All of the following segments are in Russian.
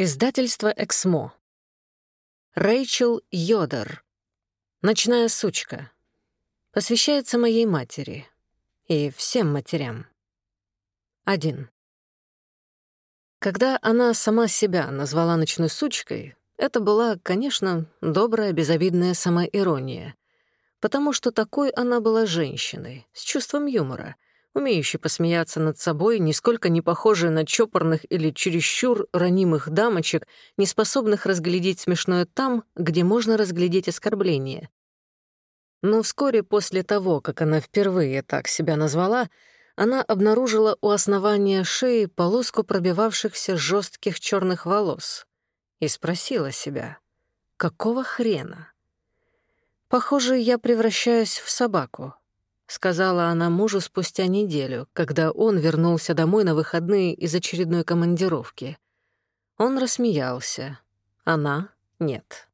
Издательство «Эксмо». Рэйчел Йодер. «Ночная сучка». Посвящается моей матери. И всем матерям. Один. Когда она сама себя назвала ночной сучкой, это была, конечно, добрая, безобидная самоирония. Потому что такой она была женщиной, с чувством юмора — умеющий посмеяться над собой, нисколько не похожий на чопорных или чересчур ранимых дамочек, не способных разглядеть смешное там, где можно разглядеть оскорбление. Но вскоре после того, как она впервые так себя назвала, она обнаружила у основания шеи полоску пробивавшихся жестких черных волос и спросила себя, какого хрена? Похоже, я превращаюсь в собаку. — сказала она мужу спустя неделю, когда он вернулся домой на выходные из очередной командировки. Он рассмеялся. Она — нет.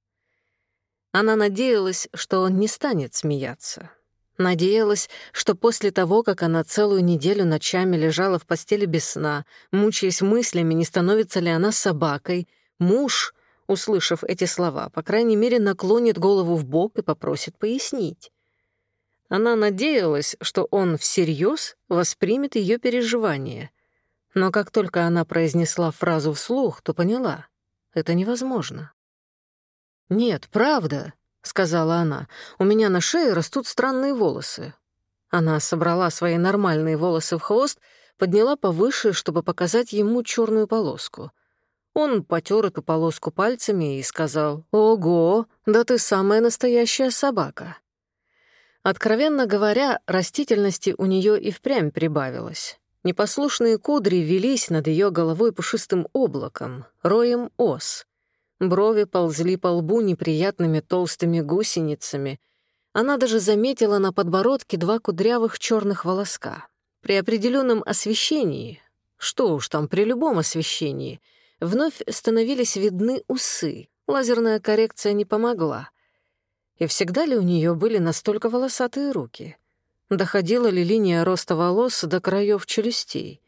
Она надеялась, что он не станет смеяться. Надеялась, что после того, как она целую неделю ночами лежала в постели без сна, мучаясь мыслями, не становится ли она собакой, муж, услышав эти слова, по крайней мере, наклонит голову в бок и попросит пояснить. Она надеялась, что он всерьез воспримет ее переживания. Но как только она произнесла фразу вслух, то поняла — это невозможно. «Нет, правда», — сказала она, — «у меня на шее растут странные волосы». Она собрала свои нормальные волосы в хвост, подняла повыше, чтобы показать ему черную полоску. Он потер эту полоску пальцами и сказал, «Ого, да ты самая настоящая собака». Откровенно говоря, растительности у нее и впрямь прибавилось. Непослушные кудри велись над ее головой пушистым облаком, роем ос. Брови ползли по лбу неприятными толстыми гусеницами. Она даже заметила на подбородке два кудрявых черных волоска. При определенном освещении, что уж там при любом освещении, вновь становились видны усы. Лазерная коррекция не помогла. И всегда ли у нее были настолько волосатые руки? Доходила ли линия роста волос до краев челюстей?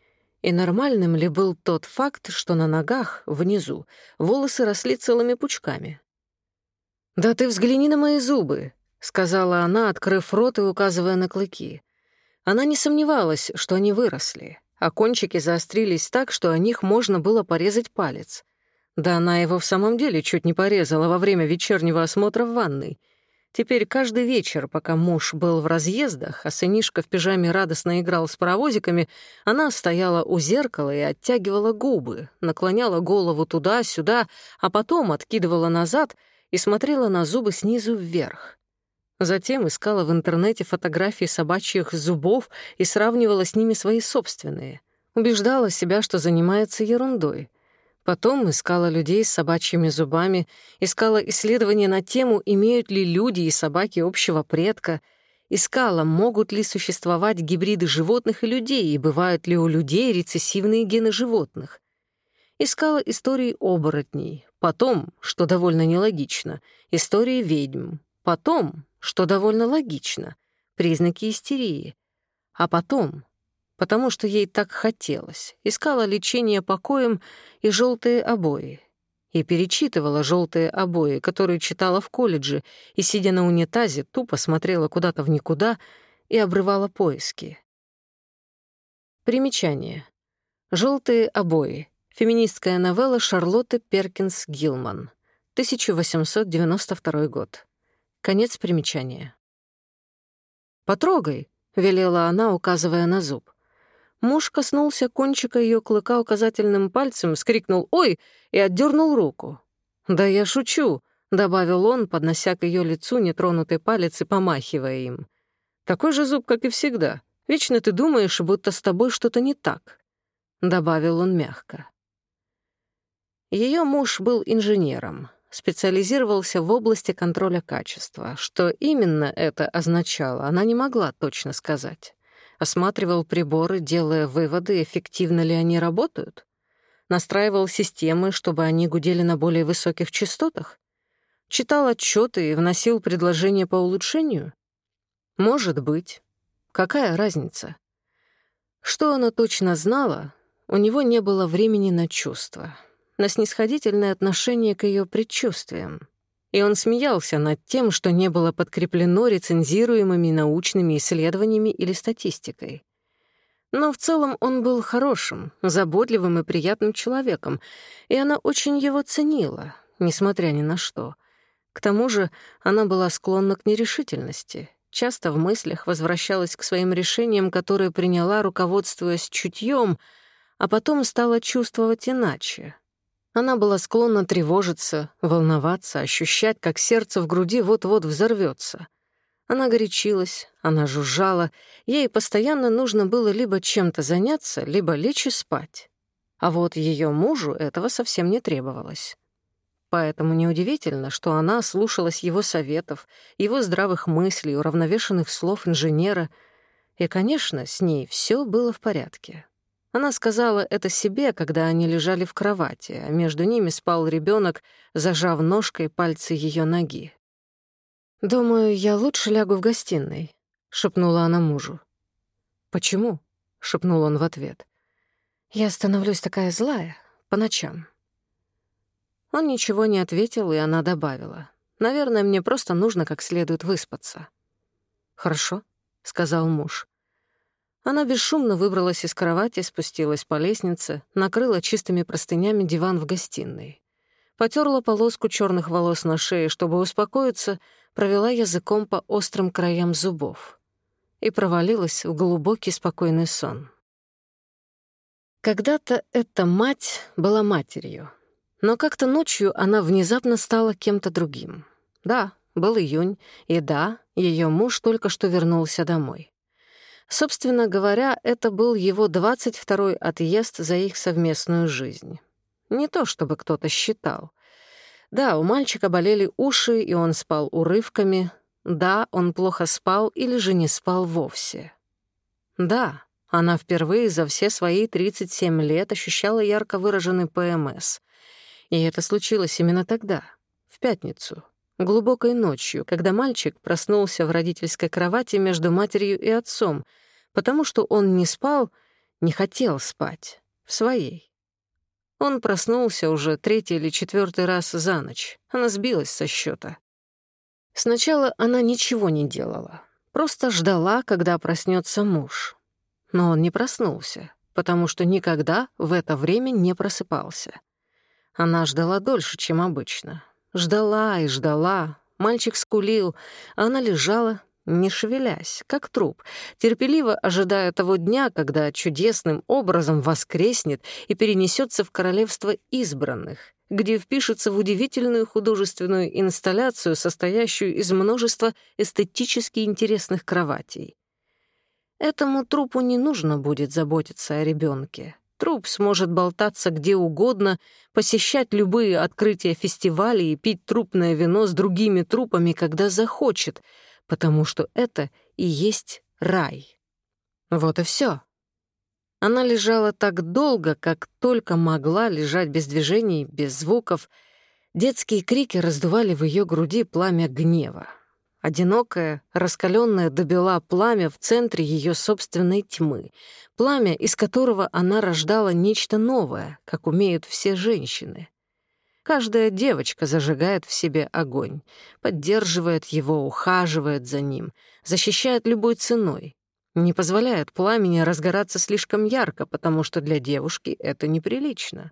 И нормальным ли был тот факт, что на ногах, внизу, волосы росли целыми пучками? «Да ты взгляни на мои зубы», — сказала она, открыв рот и указывая на клыки. Она не сомневалась, что они выросли, а кончики заострились так, что о них можно было порезать палец. Да она его в самом деле чуть не порезала во время вечернего осмотра в ванной — Теперь каждый вечер, пока муж был в разъездах, а сынишка в пижаме радостно играл с паровозиками, она стояла у зеркала и оттягивала губы, наклоняла голову туда-сюда, а потом откидывала назад и смотрела на зубы снизу вверх. Затем искала в интернете фотографии собачьих зубов и сравнивала с ними свои собственные. Убеждала себя, что занимается ерундой — Потом искала людей с собачьими зубами, искала исследования на тему, имеют ли люди и собаки общего предка, искала, могут ли существовать гибриды животных и людей, и бывают ли у людей рецессивные гены животных. Искала истории оборотней, потом, что довольно нелогично, истории ведьм, потом, что довольно логично, признаки истерии, а потом потому что ей так хотелось, искала лечение покоем и желтые обои. И перечитывала желтые обои, которые читала в колледже, и, сидя на унитазе, тупо смотрела куда-то в никуда и обрывала поиски. Примечание. Желтые обои. Феминистская новелла Шарлотты Перкинс Гилман. 1892 год. Конец примечания. «Потрогай», — велела она, указывая на зуб. Муж коснулся кончика ее клыка указательным пальцем, скрикнул «Ой!» и отдернул руку. «Да я шучу», — добавил он, поднося к ее лицу нетронутый палец и помахивая им. «Такой же зуб, как и всегда. Вечно ты думаешь, будто с тобой что-то не так», — добавил он мягко. Ее муж был инженером, специализировался в области контроля качества. Что именно это означало, она не могла точно сказать осматривал приборы, делая выводы, эффективно ли они работают, настраивал системы, чтобы они гудели на более высоких частотах, читал отчеты и вносил предложения по улучшению? Может быть. Какая разница? Что она точно знала, у него не было времени на чувства. на снисходительное отношение к ее предчувствиям. И он смеялся над тем, что не было подкреплено рецензируемыми научными исследованиями или статистикой. Но в целом он был хорошим, заботливым и приятным человеком, и она очень его ценила, несмотря ни на что. К тому же она была склонна к нерешительности, часто в мыслях возвращалась к своим решениям, которые приняла, руководствуясь чутьем, а потом стала чувствовать иначе. Она была склонна тревожиться, волноваться, ощущать, как сердце в груди вот-вот взорвется. Она горячилась, она жужжала, ей постоянно нужно было либо чем-то заняться, либо лечь и спать. А вот ее мужу этого совсем не требовалось. Поэтому неудивительно, что она слушалась его советов, его здравых мыслей, уравновешенных слов инженера, и, конечно, с ней все было в порядке. Она сказала это себе, когда они лежали в кровати, а между ними спал ребенок, зажав ножкой пальцы ее ноги. «Думаю, я лучше лягу в гостиной», — шепнула она мужу. «Почему?» — шепнул он в ответ. «Я становлюсь такая злая по ночам». Он ничего не ответил, и она добавила. «Наверное, мне просто нужно как следует выспаться». «Хорошо», — сказал муж. Она бесшумно выбралась из кровати, спустилась по лестнице, накрыла чистыми простынями диван в гостиной. Потерла полоску черных волос на шее, чтобы успокоиться, провела языком по острым краям зубов и провалилась в глубокий спокойный сон. Когда-то эта мать была матерью, но как-то ночью она внезапно стала кем-то другим. Да, был июнь, и да, ее муж только что вернулся домой. Собственно говоря, это был его 22-й отъезд за их совместную жизнь. Не то чтобы кто-то считал. Да, у мальчика болели уши, и он спал урывками. Да, он плохо спал или же не спал вовсе. Да, она впервые за все свои 37 лет ощущала ярко выраженный ПМС. И это случилось именно тогда, в пятницу, глубокой ночью, когда мальчик проснулся в родительской кровати между матерью и отцом, потому что он не спал, не хотел спать, в своей. Он проснулся уже третий или четвертый раз за ночь. Она сбилась со счета. Сначала она ничего не делала, просто ждала, когда проснется муж. Но он не проснулся, потому что никогда в это время не просыпался. Она ждала дольше, чем обычно. Ждала и ждала. Мальчик скулил, а она лежала, не шевелясь, как труп, терпеливо ожидая того дня, когда чудесным образом воскреснет и перенесется в королевство избранных, где впишется в удивительную художественную инсталляцию, состоящую из множества эстетически интересных кроватей. Этому трупу не нужно будет заботиться о ребенке. Труп сможет болтаться где угодно, посещать любые открытия фестивалей и пить трупное вино с другими трупами, когда захочет — потому что это и есть рай. Вот и все. Она лежала так долго, как только могла лежать без движений, без звуков. Детские крики раздували в ее груди пламя гнева. Одинокое, раскаленное до бела пламя в центре ее собственной тьмы, пламя, из которого она рождала нечто новое, как умеют все женщины. Каждая девочка зажигает в себе огонь, поддерживает его, ухаживает за ним, защищает любой ценой, не позволяет пламени разгораться слишком ярко, потому что для девушки это неприлично.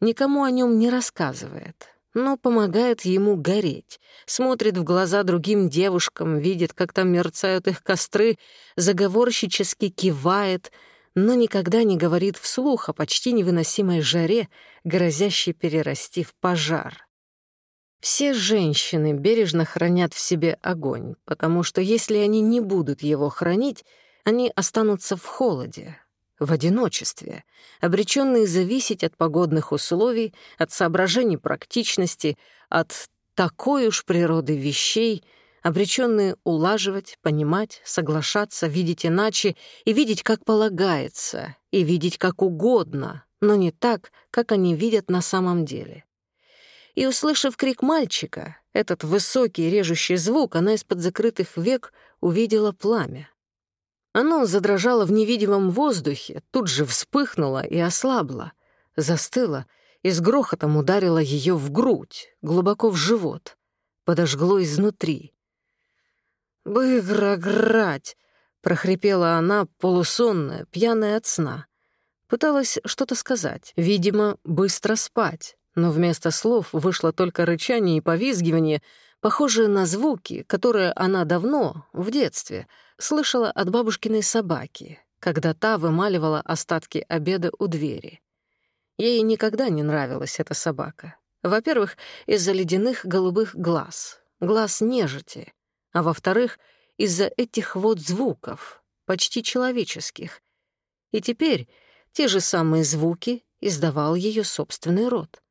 Никому о нем не рассказывает, но помогает ему гореть, смотрит в глаза другим девушкам, видит, как там мерцают их костры, заговорщически кивает — но никогда не говорит вслух о почти невыносимой жаре, грозящей перерасти в пожар. Все женщины бережно хранят в себе огонь, потому что если они не будут его хранить, они останутся в холоде, в одиночестве, обреченные зависеть от погодных условий, от соображений практичности, от такой уж природы вещей — обреченные улаживать, понимать, соглашаться, видеть иначе и видеть, как полагается, и видеть как угодно, но не так, как они видят на самом деле. И, услышав крик мальчика, этот высокий режущий звук, она из-под закрытых век увидела пламя. Оно задрожало в невидимом воздухе, тут же вспыхнуло и ослабло, застыло и с грохотом ударила ее в грудь, глубоко в живот. Подожгло изнутри. «Быгрограть!» — прохрипела она, полусонная, пьяная от сна. Пыталась что-то сказать, видимо, быстро спать, но вместо слов вышло только рычание и повизгивание, похожие на звуки, которые она давно, в детстве, слышала от бабушкиной собаки, когда та вымаливала остатки обеда у двери. Ей никогда не нравилась эта собака. Во-первых, из-за ледяных голубых глаз, глаз нежити, а во-вторых, из-за этих вот звуков, почти человеческих. И теперь те же самые звуки издавал ее собственный род.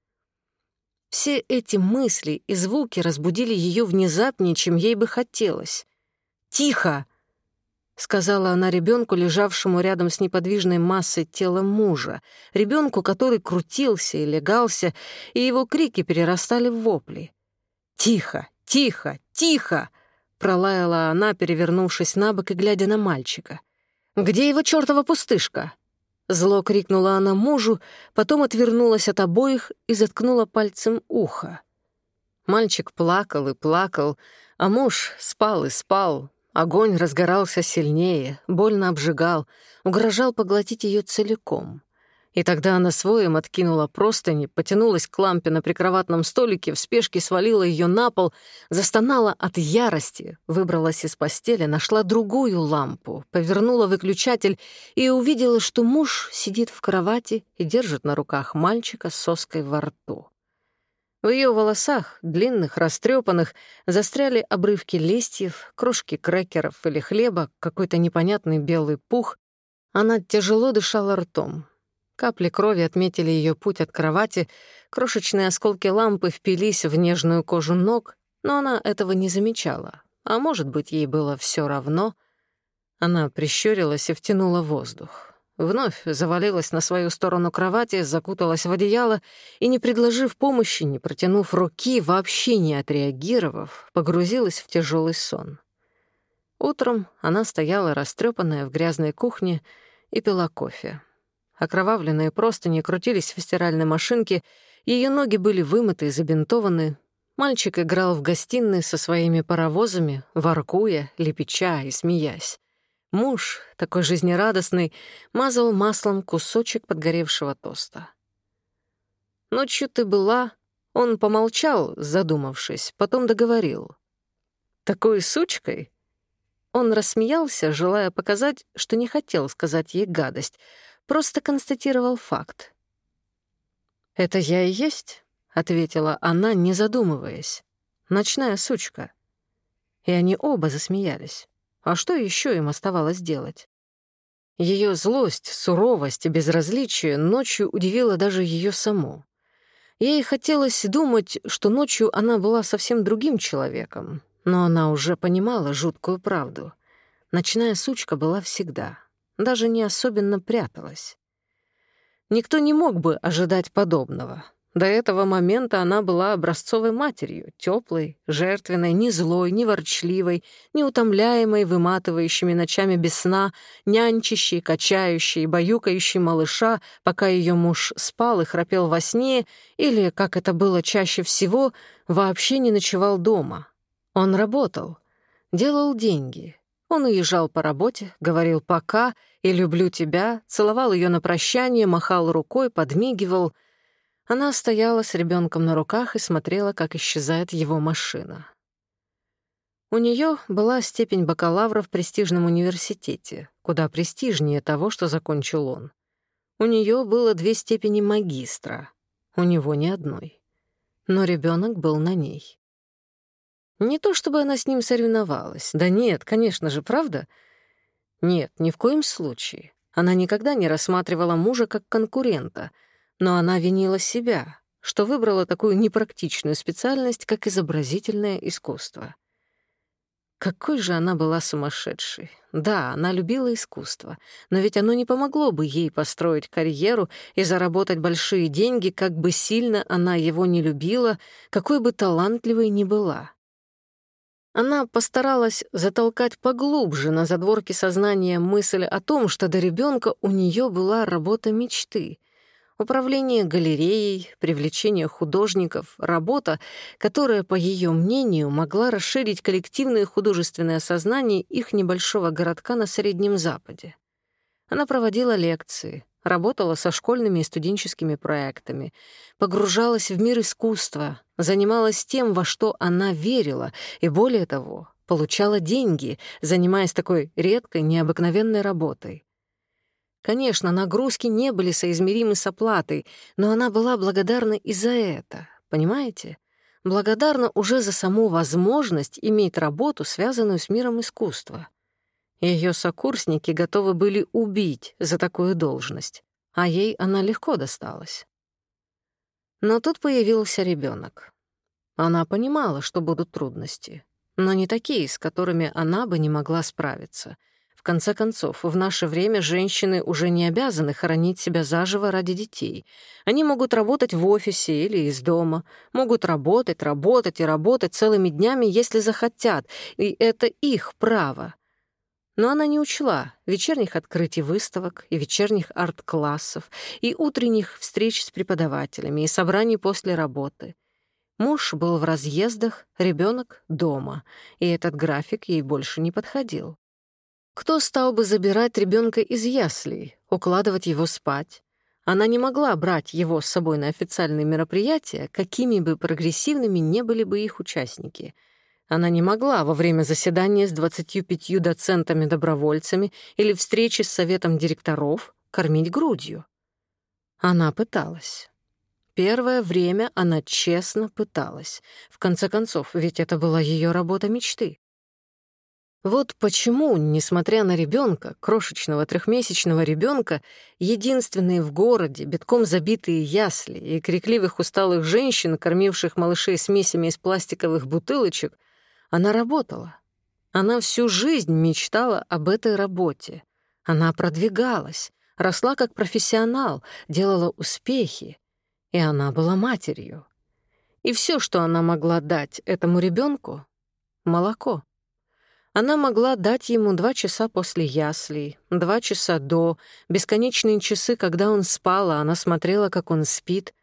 Все эти мысли и звуки разбудили ее внезапнее, чем ей бы хотелось. «Тихо!» — сказала она ребенку, лежавшему рядом с неподвижной массой тела мужа, ребенку, который крутился и легался, и его крики перерастали в вопли. «Тихо! Тихо! Тихо!» — пролаяла она, перевернувшись на бок и глядя на мальчика. «Где его чёртова пустышка?» Зло крикнула она мужу, потом отвернулась от обоих и заткнула пальцем ухо. Мальчик плакал и плакал, а муж спал и спал. Огонь разгорался сильнее, больно обжигал, угрожал поглотить ее целиком. И тогда она своим откинула простыни, потянулась к лампе на прикроватном столике, в спешке свалила ее на пол, застонала от ярости, выбралась из постели, нашла другую лампу, повернула выключатель и увидела, что муж сидит в кровати и держит на руках мальчика с соской во рту. В ее волосах, длинных, растрепанных, застряли обрывки листьев, крошки крекеров или хлеба, какой-то непонятный белый пух. Она тяжело дышала ртом, Капли крови отметили ее путь от кровати, крошечные осколки лампы впились в нежную кожу ног, но она этого не замечала. А может быть, ей было все равно. Она прищурилась и втянула воздух. Вновь завалилась на свою сторону кровати, закуталась в одеяло и, не предложив помощи, не протянув руки, вообще не отреагировав, погрузилась в тяжелый сон. Утром она стояла растрепанная в грязной кухне и пила кофе. Окровавленные простыни крутились в стиральной машинке, ее ноги были вымыты и забинтованы. Мальчик играл в гостиной со своими паровозами, воркуя, лепеча и смеясь. Муж, такой жизнерадостный, мазал маслом кусочек подгоревшего тоста. «Ночью ты была...» Он помолчал, задумавшись, потом договорил. «Такой сучкой?» Он рассмеялся, желая показать, что не хотел сказать ей гадость — просто констатировал факт. «Это я и есть», — ответила она, не задумываясь. «Ночная сучка». И они оба засмеялись. А что еще им оставалось делать? Ее злость, суровость и безразличие ночью удивило даже ее саму. Ей хотелось думать, что ночью она была совсем другим человеком, но она уже понимала жуткую правду. Ночная сучка была всегда — даже не особенно пряталась. Никто не мог бы ожидать подобного. До этого момента она была образцовой матерью, теплой, жертвенной, не злой, не ворчливой, не утомляемой выматывающими ночами без сна, нянчащей, качающей, баюкающей малыша, пока ее муж спал и храпел во сне, или, как это было чаще всего, вообще не ночевал дома. Он работал, делал деньги, он уезжал по работе, говорил «пока» и «люблю тебя», целовал ее на прощание, махал рукой, подмигивал. Она стояла с ребенком на руках и смотрела, как исчезает его машина. У нее была степень бакалавра в престижном университете, куда престижнее того, что закончил он. У нее было две степени магистра, у него ни одной. Но ребенок был на ней. Не то чтобы она с ним соревновалась. Да нет, конечно же, правда? Нет, ни в коем случае. Она никогда не рассматривала мужа как конкурента, но она винила себя, что выбрала такую непрактичную специальность, как изобразительное искусство. Какой же она была сумасшедшей. Да, она любила искусство, но ведь оно не помогло бы ей построить карьеру и заработать большие деньги, как бы сильно она его не любила, какой бы талантливой ни была. Она постаралась затолкать поглубже на задворке сознания мысль о том, что до ребенка у нее была работа мечты. Управление галереей, привлечение художников, работа, которая, по ее мнению, могла расширить коллективное художественное сознание их небольшого городка на Среднем Западе. Она проводила лекции, работала со школьными и студенческими проектами, погружалась в мир искусства, занималась тем, во что она верила, и более того, получала деньги, занимаясь такой редкой, необыкновенной работой. Конечно, нагрузки не были соизмеримы с оплатой, но она была благодарна и за это, понимаете? Благодарна уже за саму возможность иметь работу, связанную с миром искусства. Ее сокурсники готовы были убить за такую должность, а ей она легко досталась. Но тут появился ребенок. Она понимала, что будут трудности, но не такие, с которыми она бы не могла справиться — в конце концов, в наше время женщины уже не обязаны хоронить себя заживо ради детей. Они могут работать в офисе или из дома, могут работать, работать и работать целыми днями, если захотят, и это их право. Но она не учла вечерних открытий выставок и вечерних арт-классов, и утренних встреч с преподавателями, и собраний после работы. Муж был в разъездах, ребенок дома, и этот график ей больше не подходил. Кто стал бы забирать ребенка из яслей, укладывать его спать? Она не могла брать его с собой на официальные мероприятия, какими бы прогрессивными не были бы их участники. Она не могла во время заседания с 25 доцентами-добровольцами или встречи с советом директоров кормить грудью. Она пыталась. Первое время она честно пыталась. В конце концов, ведь это была ее работа мечты. Вот почему, несмотря на ребенка, крошечного трехмесячного ребенка, единственные в городе, битком забитые ясли и крикливых усталых женщин, кормивших малышей смесями из пластиковых бутылочек, она работала. Она всю жизнь мечтала об этой работе. Она продвигалась, росла как профессионал, делала успехи. И она была матерью. И все, что она могла дать этому ребенку — молоко. Она могла дать ему два часа после яслей, два часа до, бесконечные часы, когда он спал, а она смотрела, как он спит.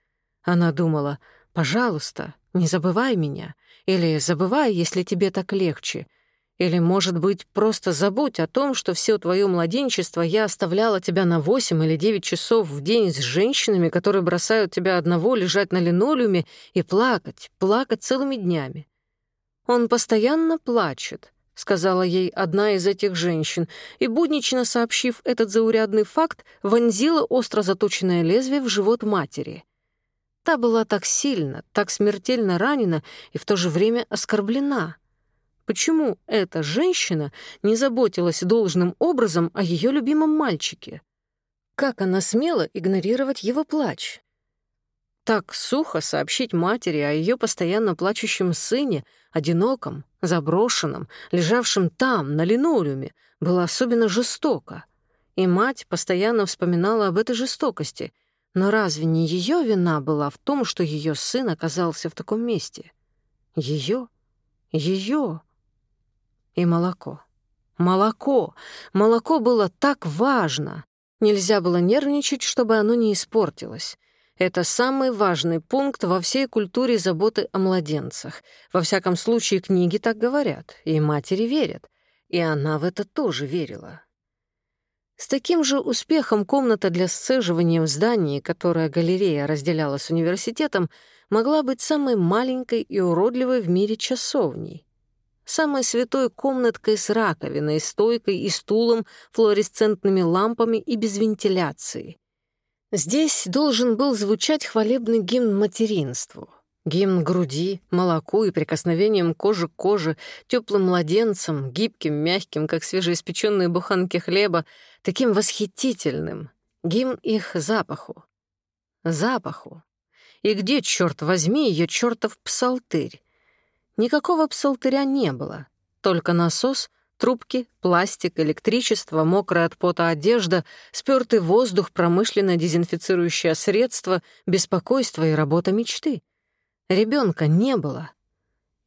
Она думала, «Пожалуйста, не забывай меня», или «Забывай, если тебе так легче», или, может быть, просто забудь о том, что все твое младенчество я оставляла тебя на восемь или девять часов в день с женщинами, которые бросают тебя одного лежать на линолеуме и плакать, плакать целыми днями. Он постоянно плачет, — сказала ей одна из этих женщин, и, буднично сообщив этот заурядный факт, вонзила остро заточенное лезвие в живот матери. Та была так сильно, так смертельно ранена и в то же время оскорблена. Почему эта женщина не заботилась должным образом о ее любимом мальчике? Как она смела игнорировать его плач? Так сухо сообщить матери о ее постоянно плачущем сыне, одиноком, заброшенном, лежавшем там, на линолеуме, было особенно жестоко. И мать постоянно вспоминала об этой жестокости. Но разве не ее вина была в том, что ее сын оказался в таком месте? Ее? Ее? И молоко. Молоко! Молоко было так важно! Нельзя было нервничать, чтобы оно не испортилось. Это самый важный пункт во всей культуре заботы о младенцах. Во всяком случае, книги так говорят, и матери верят. И она в это тоже верила. С таким же успехом комната для сцеживания в здании, которое галерея разделяла с университетом, могла быть самой маленькой и уродливой в мире часовней. Самой святой комнаткой с раковиной, стойкой и стулом, флуоресцентными лампами и без вентиляции. Здесь должен был звучать хвалебный гимн материнству. Гимн груди, молоку и прикосновением кожи к коже, теплым младенцем, гибким, мягким, как свежеиспеченные буханки хлеба, таким восхитительным. Гимн их запаху. Запаху. И где, черт возьми, ее чертов псалтырь? Никакого псалтыря не было, только насос Трубки, пластик, электричество, мокрая от пота одежда, спёртый воздух, промышленное дезинфицирующее средство, беспокойство и работа мечты. Ребенка не было.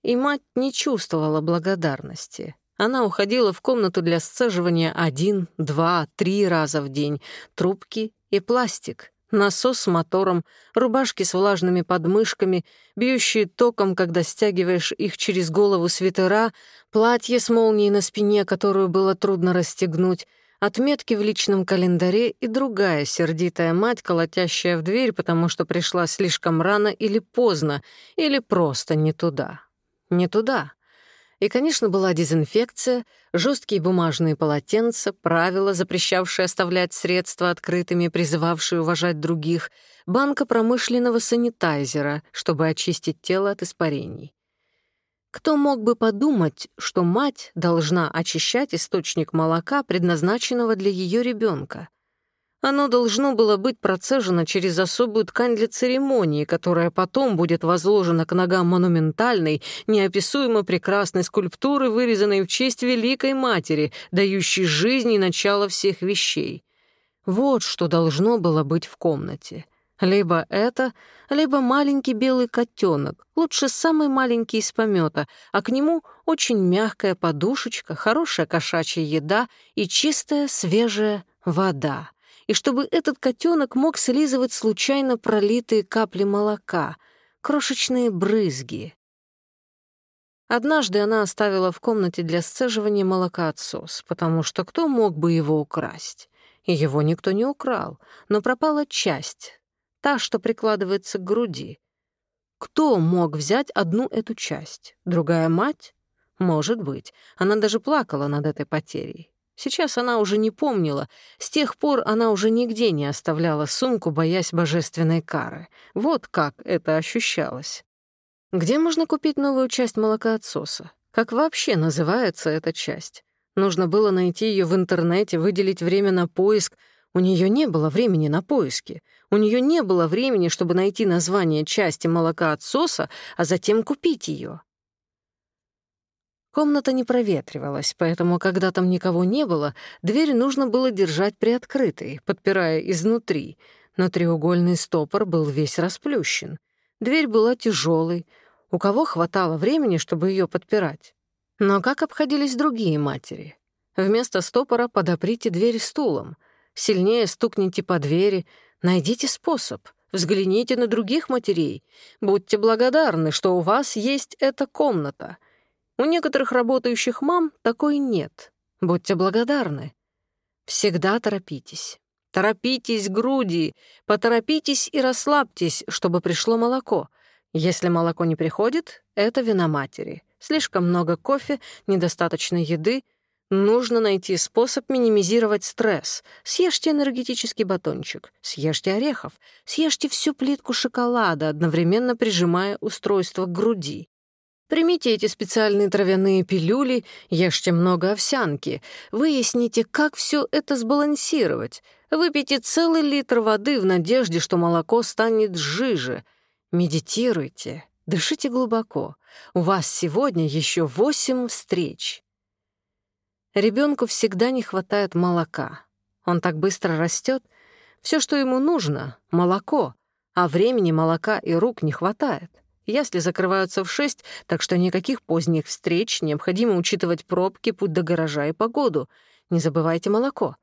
И мать не чувствовала благодарности. Она уходила в комнату для сцеживания один, два, три раза в день. Трубки и пластик, Насос с мотором, рубашки с влажными подмышками, бьющие током, когда стягиваешь их через голову свитера, платье с молнией на спине, которую было трудно расстегнуть, отметки в личном календаре и другая сердитая мать, колотящая в дверь, потому что пришла слишком рано или поздно, или просто не туда. Не туда. И, конечно, была дезинфекция, жесткие бумажные полотенца, правила, запрещавшие оставлять средства открытыми, призывавшие уважать других, банка промышленного санитайзера, чтобы очистить тело от испарений. Кто мог бы подумать, что мать должна очищать источник молока, предназначенного для ее ребенка? Оно должно было быть процежено через особую ткань для церемонии, которая потом будет возложена к ногам монументальной, неописуемо прекрасной скульптуры, вырезанной в честь Великой Матери, дающей жизнь и начало всех вещей. Вот что должно было быть в комнате. Либо это, либо маленький белый котенок, лучше самый маленький из помета, а к нему очень мягкая подушечка, хорошая кошачья еда и чистая свежая вода и чтобы этот котенок мог слизывать случайно пролитые капли молока, крошечные брызги. Однажды она оставила в комнате для сцеживания молока отсос, потому что кто мог бы его украсть? Его никто не украл, но пропала часть, та, что прикладывается к груди. Кто мог взять одну эту часть? Другая мать? Может быть. Она даже плакала над этой потерей. Сейчас она уже не помнила. С тех пор она уже нигде не оставляла сумку, боясь божественной кары. Вот как это ощущалось. Где можно купить новую часть молокоотсоса? Как вообще называется эта часть? Нужно было найти ее в интернете, выделить время на поиск. У нее не было времени на поиски. У нее не было времени, чтобы найти название части молокоотсоса, а затем купить ее. Комната не проветривалась, поэтому, когда там никого не было, дверь нужно было держать приоткрытой, подпирая изнутри, но треугольный стопор был весь расплющен. Дверь была тяжелой. У кого хватало времени, чтобы ее подпирать? Но как обходились другие матери? Вместо стопора подоприте дверь стулом. Сильнее стукните по двери. Найдите способ. Взгляните на других матерей. Будьте благодарны, что у вас есть эта комната — у некоторых работающих мам такой нет. Будьте благодарны. Всегда торопитесь. Торопитесь, груди, поторопитесь и расслабьтесь, чтобы пришло молоко. Если молоко не приходит, это вина матери. Слишком много кофе, недостаточно еды. Нужно найти способ минимизировать стресс. Съешьте энергетический батончик, съешьте орехов, съешьте всю плитку шоколада, одновременно прижимая устройство к груди. Примите эти специальные травяные пилюли, ешьте много овсянки, выясните, как все это сбалансировать. Выпейте целый литр воды в надежде, что молоко станет жиже. Медитируйте, дышите глубоко. У вас сегодня еще восемь встреч. Ребенку всегда не хватает молока. Он так быстро растет. Все, что ему нужно — молоко, а времени молока и рук не хватает. Ясли закрываются в шесть, так что никаких поздних встреч, необходимо учитывать пробки, путь до гаража и погоду. Не забывайте молоко.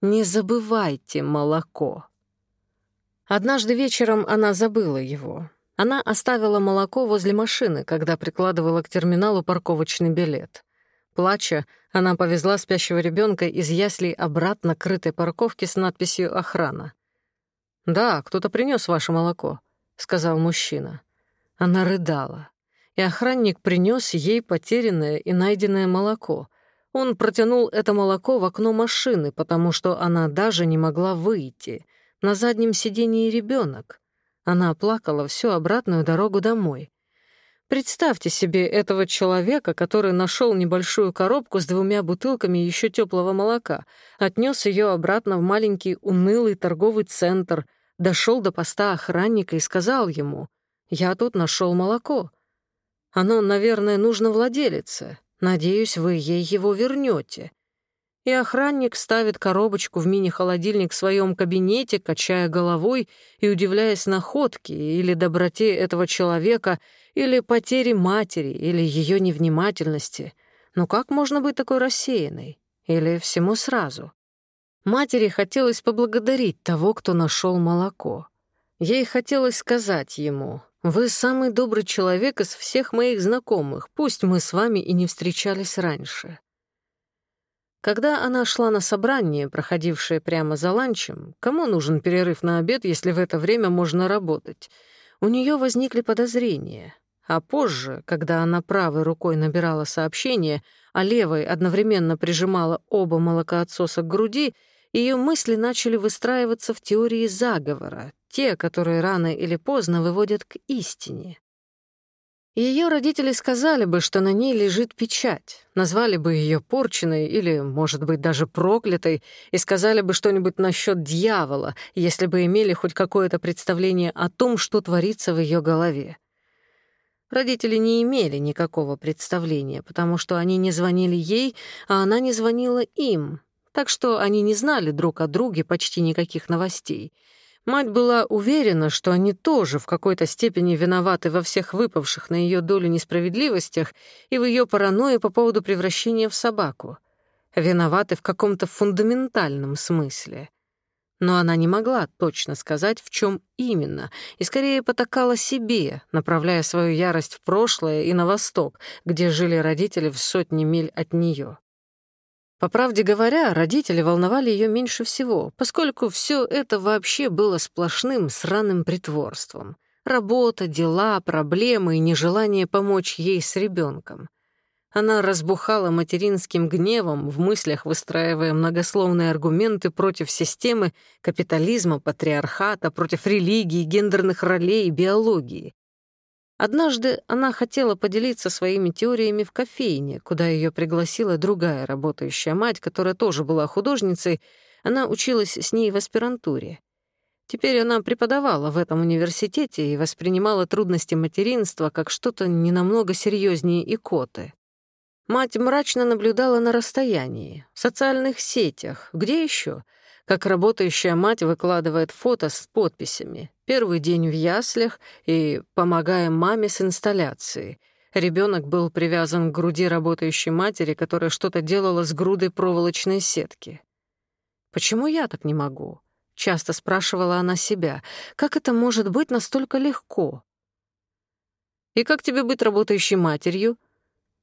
Не забывайте молоко. Однажды вечером она забыла его. Она оставила молоко возле машины, когда прикладывала к терминалу парковочный билет. Плача, она повезла спящего ребенка из яслей обратно к крытой парковке с надписью «Охрана». «Да, кто-то принес ваше молоко», — сказал мужчина. Она рыдала, и охранник принес ей потерянное и найденное молоко. Он протянул это молоко в окно машины, потому что она даже не могла выйти. На заднем сидении ребенок. Она плакала всю обратную дорогу домой. Представьте себе этого человека, который нашел небольшую коробку с двумя бутылками еще теплого молока, отнес ее обратно в маленький унылый торговый центр, дошел до поста охранника и сказал ему, я тут нашел молоко. Оно, наверное, нужно владелице. Надеюсь, вы ей его вернете. И охранник ставит коробочку в мини-холодильник в своем кабинете, качая головой и удивляясь находке или доброте этого человека, или потере матери, или ее невнимательности. Но как можно быть такой рассеянной? Или всему сразу? Матери хотелось поблагодарить того, кто нашел молоко. Ей хотелось сказать ему, «Вы самый добрый человек из всех моих знакомых, пусть мы с вами и не встречались раньше». Когда она шла на собрание, проходившее прямо за ланчем, кому нужен перерыв на обед, если в это время можно работать, у нее возникли подозрения. А позже, когда она правой рукой набирала сообщение, а левой одновременно прижимала оба молокоотсоса к груди, ее мысли начали выстраиваться в теории заговора, те, которые рано или поздно выводят к истине. Ее родители сказали бы, что на ней лежит печать, назвали бы ее порченной или, может быть, даже проклятой, и сказали бы что-нибудь насчет дьявола, если бы имели хоть какое-то представление о том, что творится в ее голове. Родители не имели никакого представления, потому что они не звонили ей, а она не звонила им, так что они не знали друг о друге почти никаких новостей — Мать была уверена, что они тоже в какой-то степени виноваты во всех выпавших на ее долю несправедливостях и в ее паранойи по поводу превращения в собаку. Виноваты в каком-то фундаментальном смысле. Но она не могла точно сказать, в чем именно, и скорее потакала себе, направляя свою ярость в прошлое и на восток, где жили родители в сотни миль от нее. По правде говоря, родители волновали ее меньше всего, поскольку все это вообще было сплошным сраным притворством. Работа, дела, проблемы и нежелание помочь ей с ребенком. Она разбухала материнским гневом, в мыслях выстраивая многословные аргументы против системы капитализма, патриархата, против религии, гендерных ролей и биологии. Однажды она хотела поделиться своими теориями в кофейне, куда ее пригласила другая работающая мать, которая тоже была художницей. Она училась с ней в аспирантуре. Теперь она преподавала в этом университете и воспринимала трудности материнства как что-то не намного серьезнее икоты. Мать мрачно наблюдала на расстоянии, в социальных сетях, где еще, как работающая мать выкладывает фото с подписями Первый день в яслях и помогаем маме с инсталляцией. Ребенок был привязан к груди работающей матери, которая что-то делала с грудой проволочной сетки. «Почему я так не могу?» — часто спрашивала она себя. «Как это может быть настолько легко?» «И как тебе быть работающей матерью?» —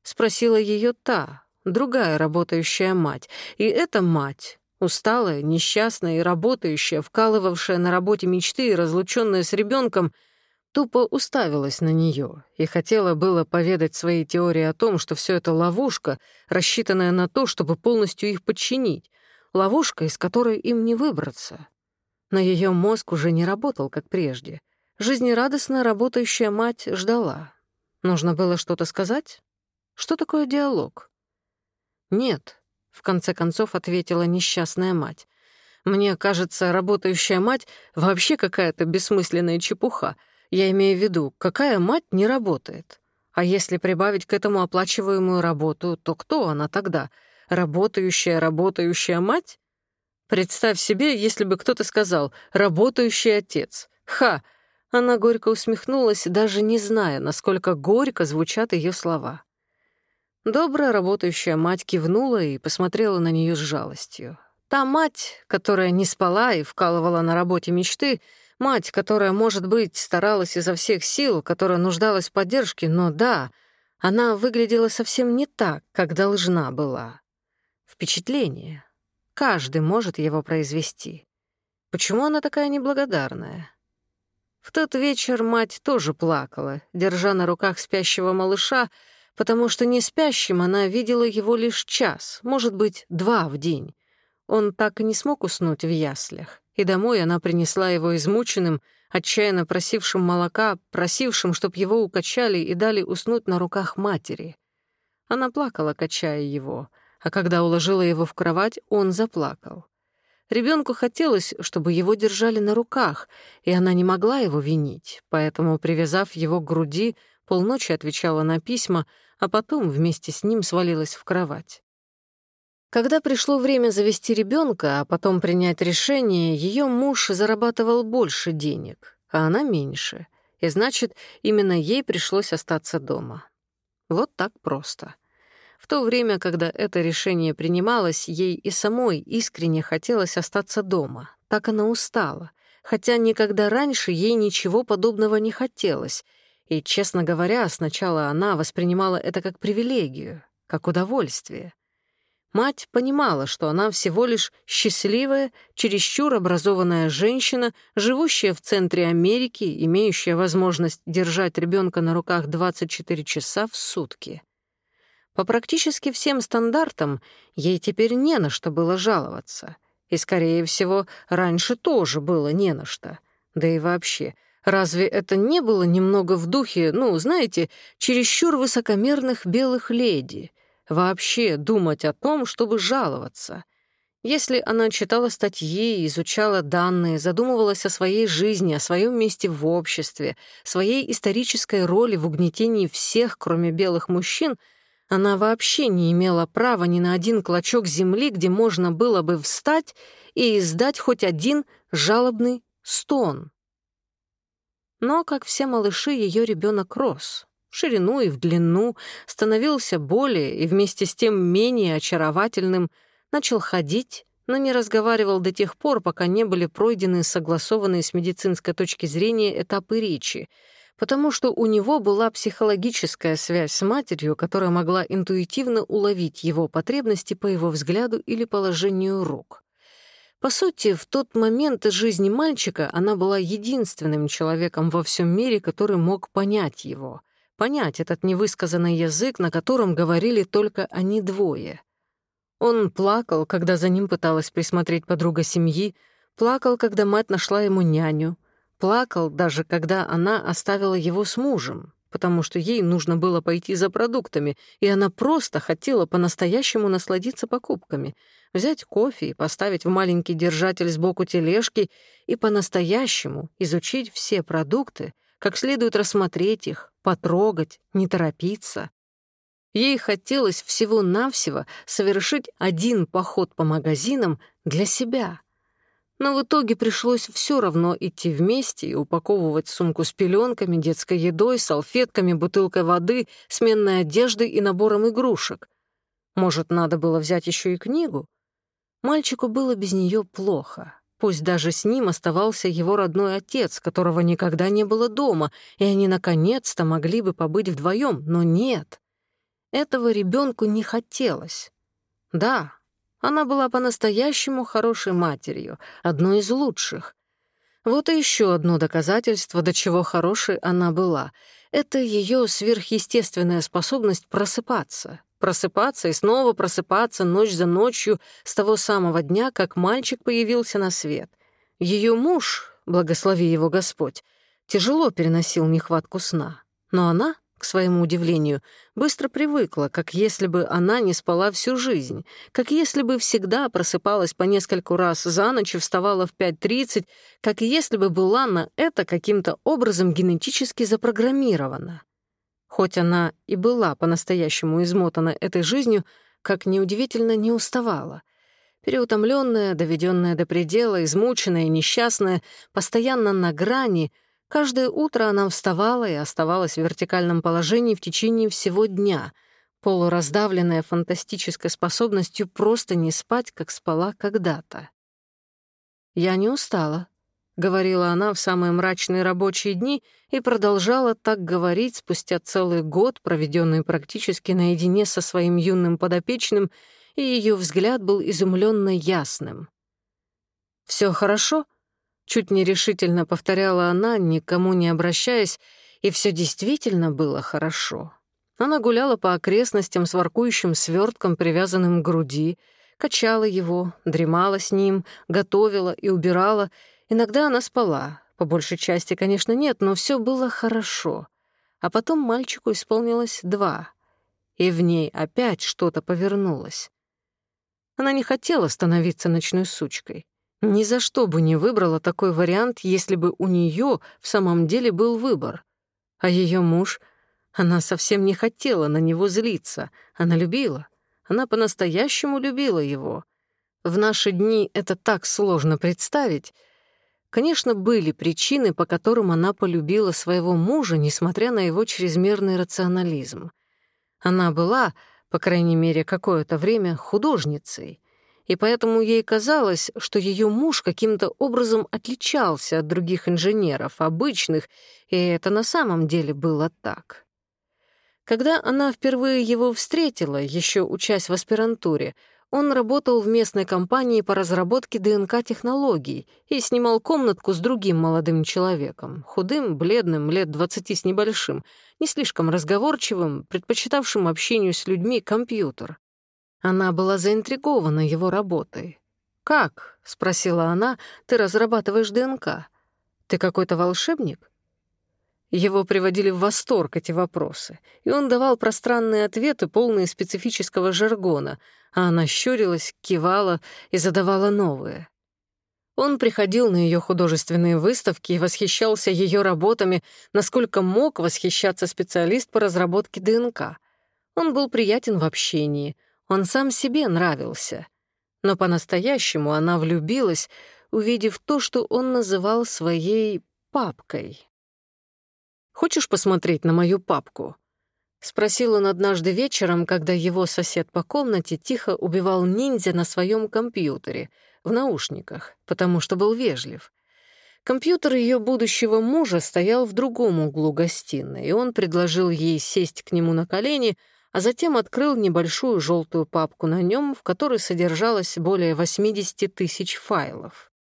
спросила ее та, другая работающая мать. И эта мать Усталая, несчастная и работающая, вкалывавшая на работе мечты и разлученная с ребенком, тупо уставилась на нее и хотела было поведать свои теории о том, что все это ловушка, рассчитанная на то, чтобы полностью их подчинить, ловушка, из которой им не выбраться. Но ее мозг уже не работал, как прежде. Жизнерадостно работающая мать ждала. Нужно было что-то сказать? Что такое диалог? Нет, — в конце концов ответила несчастная мать. «Мне кажется, работающая мать вообще какая-то бессмысленная чепуха. Я имею в виду, какая мать не работает? А если прибавить к этому оплачиваемую работу, то кто она тогда? Работающая, работающая мать? Представь себе, если бы кто-то сказал «работающий отец». Ха! Она горько усмехнулась, даже не зная, насколько горько звучат ее слова. Добрая работающая мать кивнула и посмотрела на нее с жалостью. Та мать, которая не спала и вкалывала на работе мечты, мать, которая, может быть, старалась изо всех сил, которая нуждалась в поддержке, но да, она выглядела совсем не так, как должна была. Впечатление. Каждый может его произвести. Почему она такая неблагодарная? В тот вечер мать тоже плакала, держа на руках спящего малыша, потому что не спящим она видела его лишь час, может быть, два в день. Он так и не смог уснуть в яслях, и домой она принесла его измученным, отчаянно просившим молока, просившим, чтоб его укачали и дали уснуть на руках матери. Она плакала, качая его, а когда уложила его в кровать, он заплакал. Ребенку хотелось, чтобы его держали на руках, и она не могла его винить, поэтому, привязав его к груди, полночи отвечала на письма, а потом вместе с ним свалилась в кровать. Когда пришло время завести ребенка, а потом принять решение, ее муж зарабатывал больше денег, а она меньше, и значит, именно ей пришлось остаться дома. Вот так просто. В то время, когда это решение принималось, ей и самой искренне хотелось остаться дома. Так она устала. Хотя никогда раньше ей ничего подобного не хотелось. И, честно говоря, сначала она воспринимала это как привилегию, как удовольствие. Мать понимала, что она всего лишь счастливая, чересчур образованная женщина, живущая в центре Америки, имеющая возможность держать ребенка на руках 24 часа в сутки. По практически всем стандартам ей теперь не на что было жаловаться. И, скорее всего, раньше тоже было не на что. Да и вообще, разве это не было немного в духе, ну, знаете, чересчур высокомерных белых леди — вообще думать о том, чтобы жаловаться. Если она читала статьи, изучала данные, задумывалась о своей жизни, о своем месте в обществе, своей исторической роли в угнетении всех, кроме белых мужчин, она вообще не имела права ни на один клочок земли, где можно было бы встать и издать хоть один жалобный стон. Но, как все малыши, ее ребенок рос в ширину и в длину, становился более и вместе с тем менее очаровательным, начал ходить, но не разговаривал до тех пор, пока не были пройдены согласованные с медицинской точки зрения этапы речи, потому что у него была психологическая связь с матерью, которая могла интуитивно уловить его потребности по его взгляду или положению рук. По сути, в тот момент жизни мальчика она была единственным человеком во всем мире, который мог понять его — понять этот невысказанный язык, на котором говорили только они двое. Он плакал, когда за ним пыталась присмотреть подруга семьи, плакал, когда мать нашла ему няню, плакал даже, когда она оставила его с мужем, потому что ей нужно было пойти за продуктами, и она просто хотела по-настоящему насладиться покупками, взять кофе и поставить в маленький держатель сбоку тележки и по-настоящему изучить все продукты, как следует рассмотреть их, потрогать, не торопиться. Ей хотелось всего-навсего совершить один поход по магазинам для себя. Но в итоге пришлось все равно идти вместе и упаковывать сумку с пеленками, детской едой, салфетками, бутылкой воды, сменной одеждой и набором игрушек. Может, надо было взять еще и книгу? Мальчику было без нее плохо. Пусть даже с ним оставался его родной отец, которого никогда не было дома, и они наконец-то могли бы побыть вдвоем, но нет. Этого ребенку не хотелось. Да, она была по-настоящему хорошей матерью, одной из лучших. Вот и еще одно доказательство, до чего хорошей она была. Это ее сверхъестественная способность просыпаться, Просыпаться и снова просыпаться ночь за ночью с того самого дня, как мальчик появился на свет. Ее муж, благослови его Господь, тяжело переносил нехватку сна. Но она, к своему удивлению, быстро привыкла, как если бы она не спала всю жизнь, как если бы всегда просыпалась по нескольку раз за ночь и вставала в 5.30, как если бы была на это каким-то образом генетически запрограммирована. Хоть она и была по-настоящему измотана этой жизнью, как неудивительно не уставала. Переутомленная, доведенная до предела, измученная несчастная, постоянно на грани, каждое утро она вставала и оставалась в вертикальном положении в течение всего дня, полураздавленная фантастической способностью просто не спать, как спала когда-то. «Я не устала», — говорила она в самые мрачные рабочие дни и продолжала так говорить спустя целый год, проведенный практически наедине со своим юным подопечным, и ее взгляд был изумленно ясным. Все хорошо?» — чуть нерешительно повторяла она, никому не обращаясь, и все действительно было хорошо. Она гуляла по окрестностям с воркующим свертком, привязанным к груди, качала его, дремала с ним, готовила и убирала — Иногда она спала, по большей части, конечно, нет, но все было хорошо. А потом мальчику исполнилось два, и в ней опять что-то повернулось. Она не хотела становиться ночной сучкой. Ни за что бы не выбрала такой вариант, если бы у нее в самом деле был выбор. А ее муж, она совсем не хотела на него злиться. Она любила. Она по-настоящему любила его. В наши дни это так сложно представить — Конечно, были причины, по которым она полюбила своего мужа, несмотря на его чрезмерный рационализм. Она была, по крайней мере, какое-то время художницей, и поэтому ей казалось, что ее муж каким-то образом отличался от других инженеров, обычных, и это на самом деле было так. Когда она впервые его встретила, еще учась в аспирантуре, он работал в местной компании по разработке ДНК-технологий и снимал комнатку с другим молодым человеком, худым, бледным, лет двадцати с небольшим, не слишком разговорчивым, предпочитавшим общению с людьми компьютер. Она была заинтригована его работой. «Как?» — спросила она. «Ты разрабатываешь ДНК? Ты какой-то волшебник?» Его приводили в восторг эти вопросы, и он давал пространные ответы, полные специфического жаргона, а она щурилась, кивала и задавала новые. Он приходил на ее художественные выставки и восхищался ее работами, насколько мог восхищаться специалист по разработке ДНК. Он был приятен в общении, он сам себе нравился. Но по-настоящему она влюбилась, увидев то, что он называл своей папкой. Хочешь посмотреть на мою папку?» Спросил он однажды вечером, когда его сосед по комнате тихо убивал ниндзя на своем компьютере, в наушниках, потому что был вежлив. Компьютер ее будущего мужа стоял в другом углу гостиной, и он предложил ей сесть к нему на колени, а затем открыл небольшую желтую папку на нем, в которой содержалось более 80 тысяч файлов.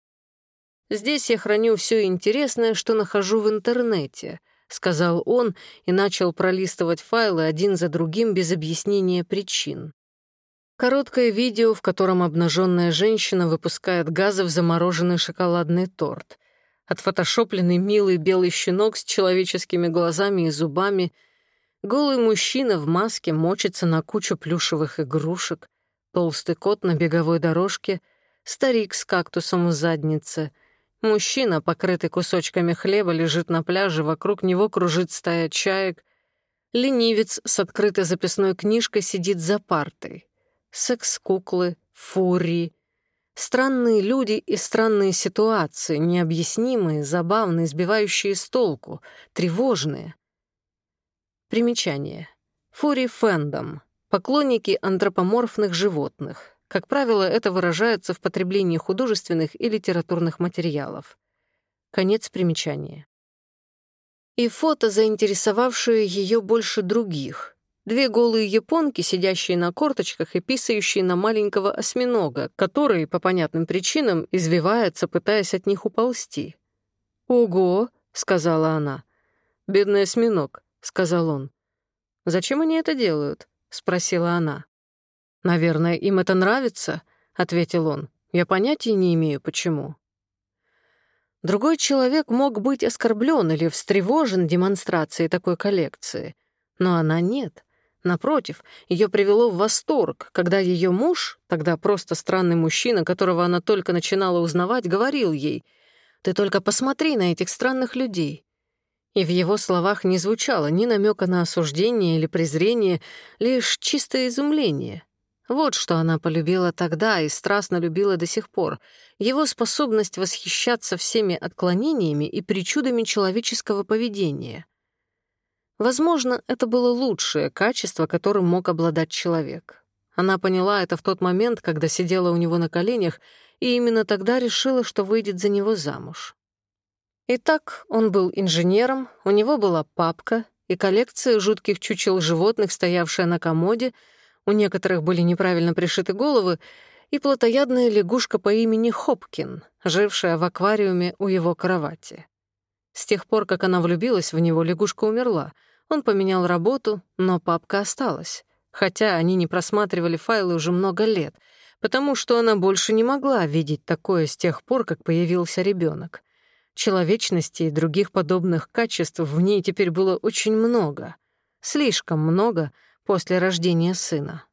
«Здесь я храню все интересное, что нахожу в интернете», — сказал он и начал пролистывать файлы один за другим без объяснения причин. Короткое видео, в котором обнаженная женщина выпускает газы в замороженный шоколадный торт. Отфотошопленный милый белый щенок с человеческими глазами и зубами. Голый мужчина в маске мочится на кучу плюшевых игрушек. Толстый кот на беговой дорожке. Старик с кактусом в заднице. Мужчина, покрытый кусочками хлеба, лежит на пляже, вокруг него кружит стая чаек. Ленивец с открытой записной книжкой сидит за партой. Секс-куклы, фурии. Странные люди и странные ситуации, необъяснимые, забавные, сбивающие с толку, тревожные. Примечание. Фури фэндом. Поклонники антропоморфных животных. Как правило, это выражается в потреблении художественных и литературных материалов. Конец примечания. И фото, заинтересовавшие ее больше других. Две голые японки, сидящие на корточках и писающие на маленького осьминога, который, по понятным причинам, извивается, пытаясь от них уползти. «Ого!» — сказала она. «Бедный осьминог», — сказал он. «Зачем они это делают?» — спросила она. «Наверное, им это нравится», — ответил он. «Я понятия не имею, почему». Другой человек мог быть оскорблен или встревожен демонстрацией такой коллекции, но она нет. Напротив, ее привело в восторг, когда ее муж, тогда просто странный мужчина, которого она только начинала узнавать, говорил ей, «Ты только посмотри на этих странных людей». И в его словах не звучало ни намека на осуждение или презрение, лишь чистое изумление — вот что она полюбила тогда и страстно любила до сих пор. Его способность восхищаться всеми отклонениями и причудами человеческого поведения. Возможно, это было лучшее качество, которым мог обладать человек. Она поняла это в тот момент, когда сидела у него на коленях, и именно тогда решила, что выйдет за него замуж. Итак, он был инженером, у него была папка и коллекция жутких чучел животных, стоявшая на комоде — у некоторых были неправильно пришиты головы, и плотоядная лягушка по имени Хопкин, жившая в аквариуме у его кровати. С тех пор, как она влюбилась в него, лягушка умерла. Он поменял работу, но папка осталась. Хотя они не просматривали файлы уже много лет, потому что она больше не могла видеть такое с тех пор, как появился ребенок. Человечности и других подобных качеств в ней теперь было очень много. Слишком много — после рождения сына.